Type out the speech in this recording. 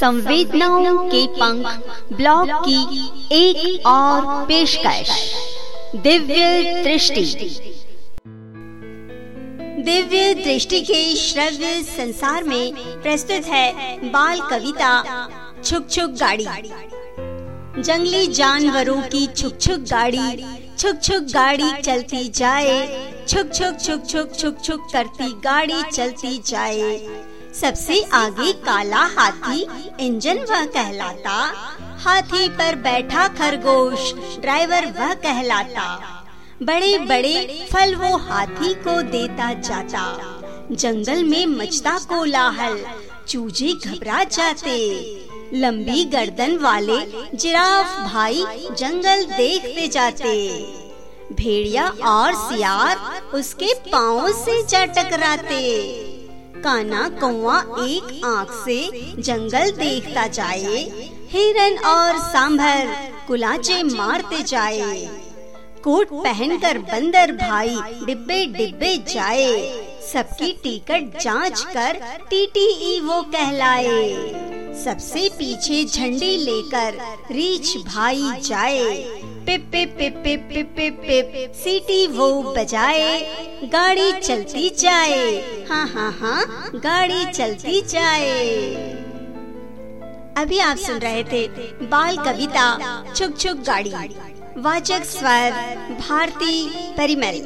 संवेदनाओं के पंख ब्लॉग की एक और पेशकश। दिव्य दृष्टि। दिव्य दृष्टि के श्रव्य संसार में प्रस्तुत है बाल कविता छुक छुक गाड़ी। जंगली जानवरों की छुक छुक गाड़ी, छुक छुक गाड़ी चलती जाए, छुक छुक छुक छुक छुक छुक करती गाड़ी चलती जाए। सबसे आगे काला हाथी इंजन वह कहलाता। हाथी पर बैठा खरगोश ड्राइवर वह कहलाता। बड़े बड़े फल वो हाथी को देता जाता। जंगल में मचता कोलाहल, चूजे घबरा जाते। लंबी गर्दन वाले जिराफ भाई जंगल देखते जाते। भेड़िया और सियार उसके पाँव से जा टकराते। काना कौआ एक आँख से जंगल देखता जाए, हिरन और सांभर कुलाचे मारते जाए। कोट पहनकर बंदर भाई डिब्बे डिब्बे जाए, सबकी टिकट जाँच कर टीटीई वो कहलाए। सबसे पीछे झंडी लेकर रीछ भाई जाए पिप पिप पिप पिप पिप पिप पिप सीटी वो बजाए गाड़ी चलती जाए हाँ हाँ हाँ गाड़ी चलती जाए अभी आप सुन रहे थे बाल कविता छुक छुक गाड़ी वाचक स्वर भारती परिमल